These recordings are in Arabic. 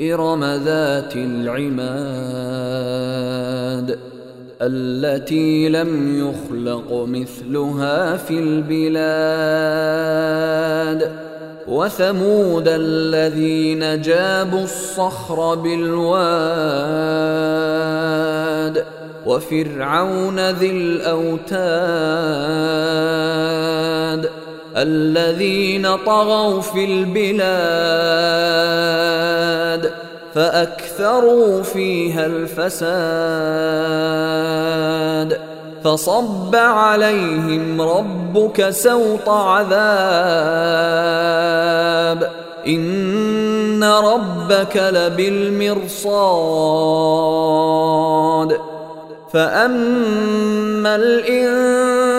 إرم ذات العماد التي لم يخلق مثلها في البلاد. وثمود الذين جابوا الصخر بالواد. وفرعون ذي الأوتاد. الذين طغوا في البلاد فأكثروا فيها الفساد فصب عليهم ربك سوط عذاب إن ربك لبالمرصاد فأما الانسان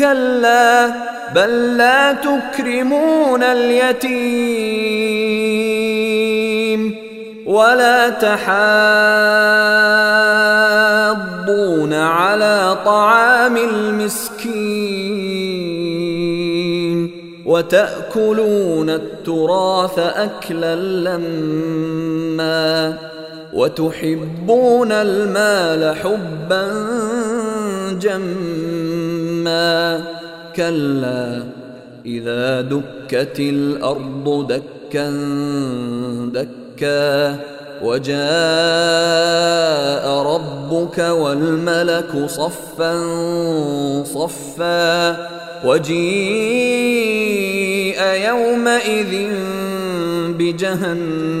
كلا بل لا تكرمون اليتيم ولا تحاضون على طعام المسكين وتأكلون التراث أكلا لما وتحبون المال حبا جما. كلا إذا دكت الأرض دكا دكا وجاء ربك والملك صفا صفا. وجيء يومئذ بجهنم.